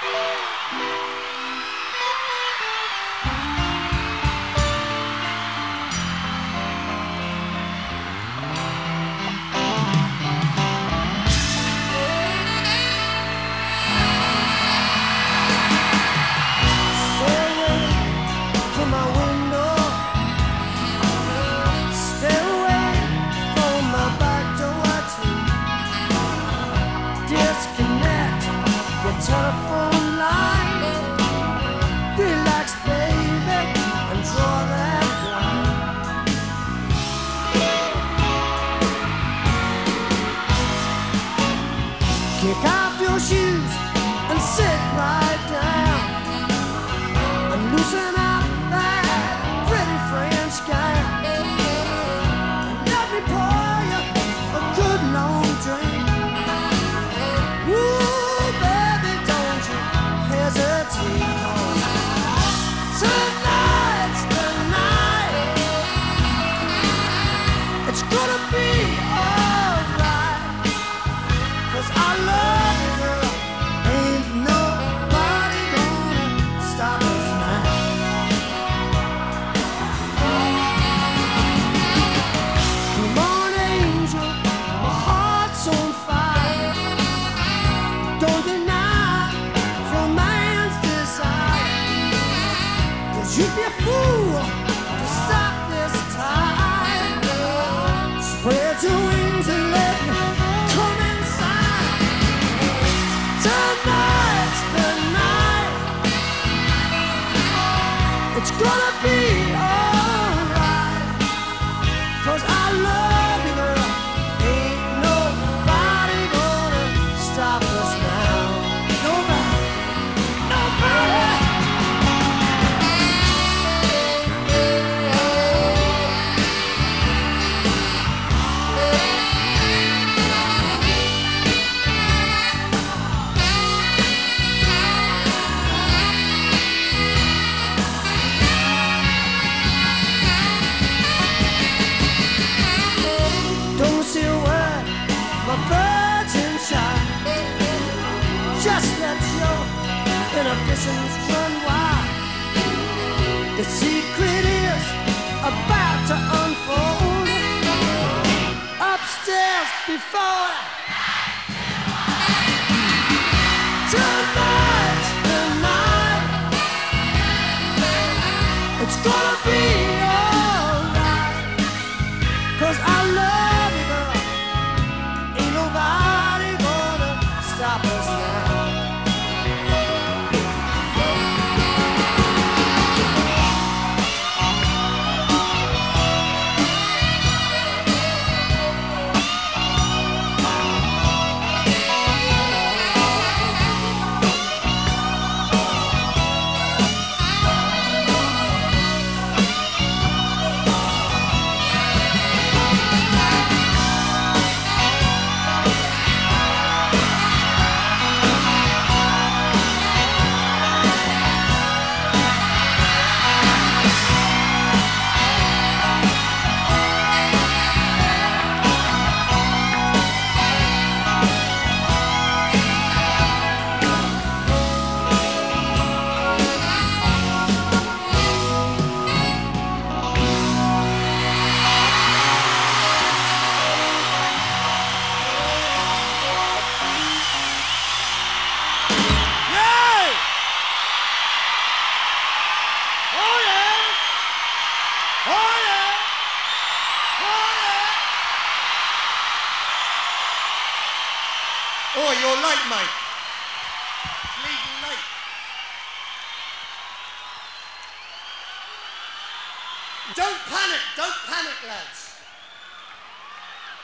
Bye. Kick off your shoes and sit right down. It's gonna be alright. inhibitions run wild. The secret is about to unfold. Upstairs before. Oh, you're late, mate. Late. Don't panic, don't panic, lads.